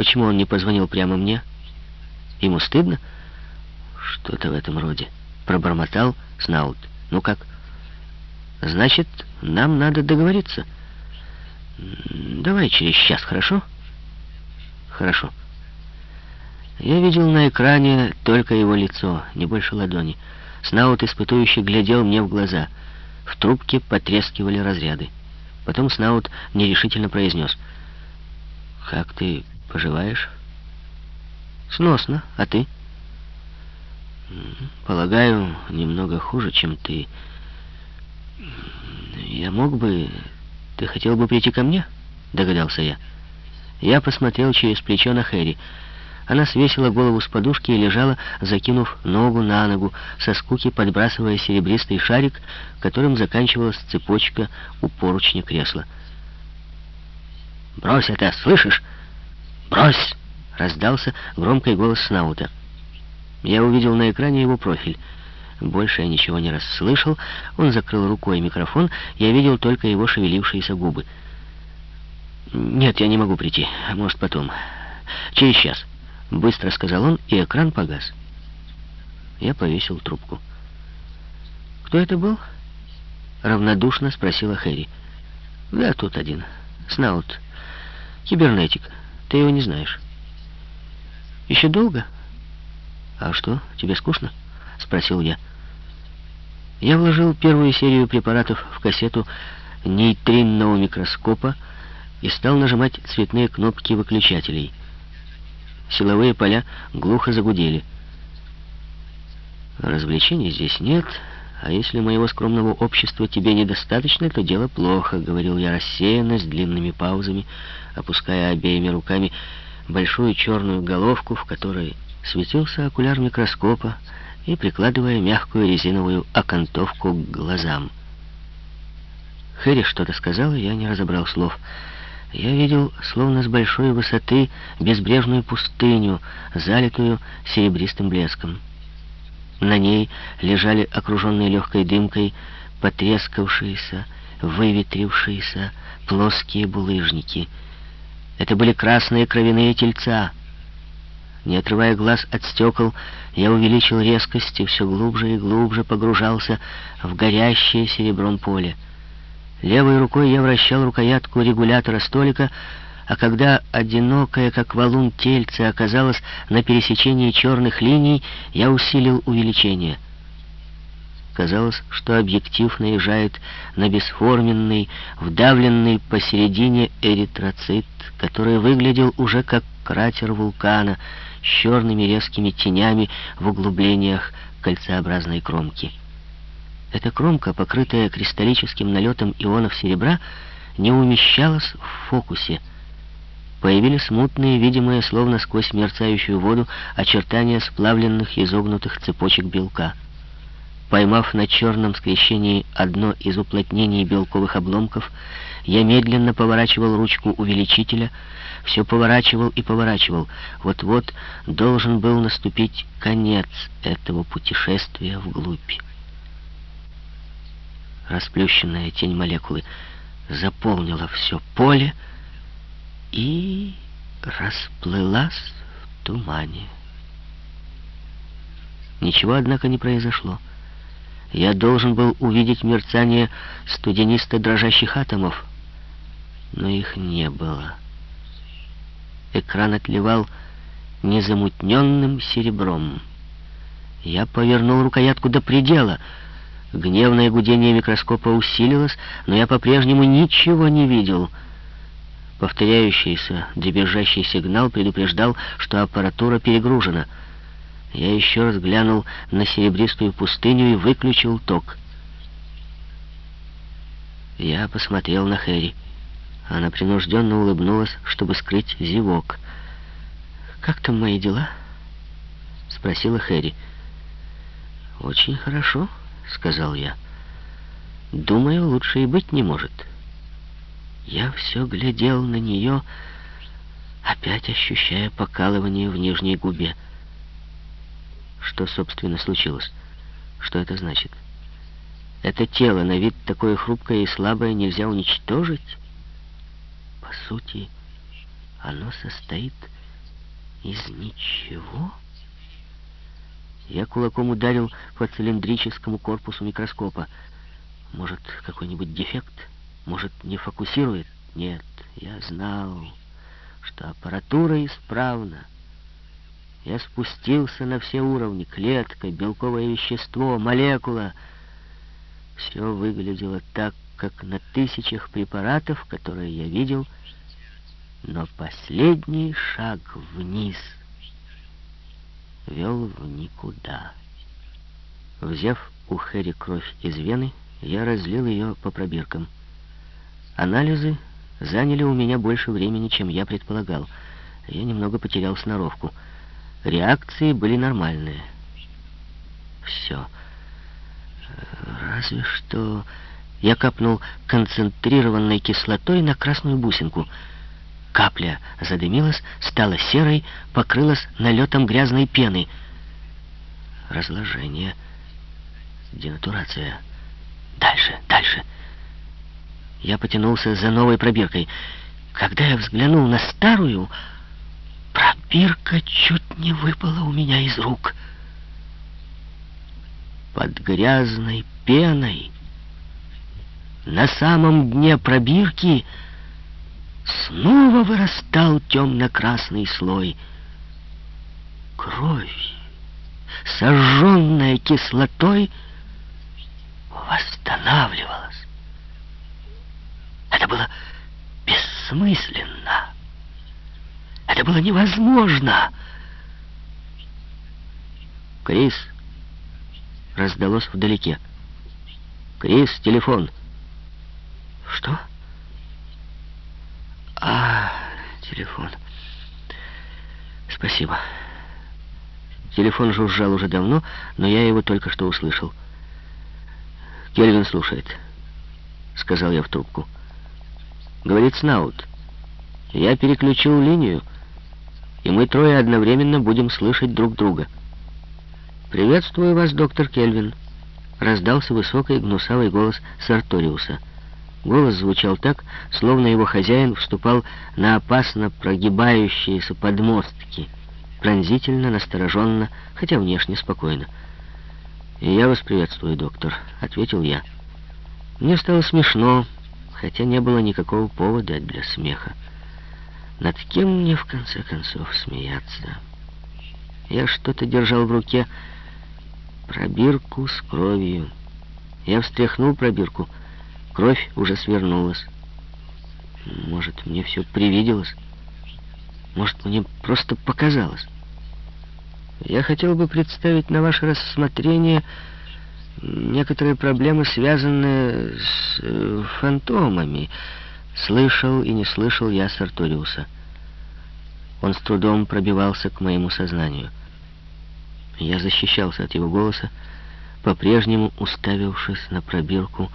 Почему он не позвонил прямо мне? Ему стыдно? Что-то в этом роде. Пробормотал Снаут. Ну как? Значит, нам надо договориться. Давай через час, хорошо? Хорошо. Я видел на экране только его лицо, не больше ладони. Снаут испытующий глядел мне в глаза. В трубке потрескивали разряды. Потом Снаут нерешительно произнес. «Как ты поживаешь?» «Сносно. А ты?» «Полагаю, немного хуже, чем ты. Я мог бы... Ты хотел бы прийти ко мне?» Догадался я. Я посмотрел через плечо на Хэри. Она свесила голову с подушки и лежала, закинув ногу на ногу, со скуки подбрасывая серебристый шарик, которым заканчивалась цепочка у поручня кресла. «Брось это, слышишь? Брось!» — раздался громкий голос Снаута. Я увидел на экране его профиль. Больше я ничего не расслышал. Он закрыл рукой микрофон. Я видел только его шевелившиеся губы. «Нет, я не могу прийти. Может, потом. Через час». Быстро сказал он, и экран погас. Я повесил трубку. «Кто это был?» Равнодушно спросила Хэри. «Да, тут один. Снаут. Кибернетик. Ты его не знаешь». «Еще долго?» «А что, тебе скучно?» Спросил я. Я вложил первую серию препаратов в кассету нейтринного микроскопа и стал нажимать цветные кнопки выключателей. Силовые поля глухо загудели. Развлечений здесь нет, а если моего скромного общества тебе недостаточно, то дело плохо, — говорил я рассеянно, с длинными паузами, опуская обеими руками большую черную головку, в которой светился окуляр микроскопа, и прикладывая мягкую резиновую окантовку к глазам. Хэри что-то сказала, я не разобрал слов — я видел, словно с большой высоты, безбрежную пустыню, залитую серебристым блеском. На ней лежали окруженные легкой дымкой потрескавшиеся, выветрившиеся плоские булыжники. Это были красные кровяные тельца. Не отрывая глаз от стекол, я увеличил резкость и все глубже и глубже погружался в горящее серебром поле. Левой рукой я вращал рукоятку регулятора столика, а когда одинокое, как валун, тельце оказалось на пересечении черных линий, я усилил увеличение. Казалось, что объектив наезжает на бесформенный, вдавленный посередине эритроцит, который выглядел уже как кратер вулкана с черными резкими тенями в углублениях кольцеобразной кромки. Эта кромка, покрытая кристаллическим налетом ионов серебра, не умещалась в фокусе. Появились смутные, видимые, словно сквозь мерцающую воду, очертания сплавленных изогнутых цепочек белка. Поймав на черном скрещении одно из уплотнений белковых обломков, я медленно поворачивал ручку увеличителя, все поворачивал и поворачивал. Вот-вот должен был наступить конец этого путешествия вглубь расплющенная тень молекулы заполнила все поле и расплылась в тумане. Ничего, однако, не произошло. Я должен был увидеть мерцание студенисто-дрожащих атомов, но их не было. Экран отливал незамутненным серебром. Я повернул рукоятку до предела — Гневное гудение микроскопа усилилось, но я по-прежнему ничего не видел. Повторяющийся, дребезжащий сигнал предупреждал, что аппаратура перегружена. Я еще раз глянул на серебристую пустыню и выключил ток. Я посмотрел на Хэри. Она принужденно улыбнулась, чтобы скрыть зевок. «Как там мои дела?» — спросила Хэри. «Очень хорошо», — сказал я. «Думаю, лучше и быть не может». Я все глядел на нее, опять ощущая покалывание в нижней губе. Что, собственно, случилось? Что это значит? Это тело, на вид такое хрупкое и слабое, нельзя уничтожить? По сути, оно состоит Из ничего? Я кулаком ударил по цилиндрическому корпусу микроскопа. Может, какой-нибудь дефект? Может, не фокусирует? Нет, я знал, что аппаратура исправна. Я спустился на все уровни. Клетка, белковое вещество, молекула. Все выглядело так, как на тысячах препаратов, которые я видел, но последний шаг вниз вел в никуда. Взяв у Хэри кровь из вены, я разлил ее по пробиркам. Анализы заняли у меня больше времени, чем я предполагал. Я немного потерял сноровку. Реакции были нормальные. Все. Разве что я капнул концентрированной кислотой на красную бусинку. Капля задымилась, стала серой, покрылась налетом грязной пены. Разложение. Денатурация. Дальше, дальше. Я потянулся за новой пробиркой. Когда я взглянул на старую, пробирка чуть не выпала у меня из рук. Под грязной пеной на самом дне пробирки снова вырастал темно-красный слой. Кровь, сожженная кислотой, восстанавливалась. Это было бессмысленно. Это было невозможно. Крис раздалось вдалеке. Крис, телефон. Что? А, телефон. Спасибо. Телефон жужжал уже давно, но я его только что услышал. Кельвин слушает, сказал я в трубку. Говорит Снаут. Я переключил линию, и мы трое одновременно будем слышать друг друга. «Приветствую вас, доктор Кельвин», — раздался высокий гнусавый голос Сарториуса. Голос звучал так, словно его хозяин вступал на опасно прогибающиеся подмостки, пронзительно, настороженно, хотя внешне спокойно. «И я вас приветствую, доктор», — ответил я. Мне стало смешно, хотя не было никакого повода для смеха. Над кем мне, в конце концов, смеяться? Я что-то держал в руке, пробирку с кровью. Я встряхнул пробирку — Кровь уже свернулась. Может, мне все привиделось? Может, мне просто показалось? Я хотел бы представить на ваше рассмотрение некоторые проблемы, связанные с э, фантомами. Слышал и не слышал я Сарториуса. Он с трудом пробивался к моему сознанию. Я защищался от его голоса, по-прежнему уставившись на пробирку,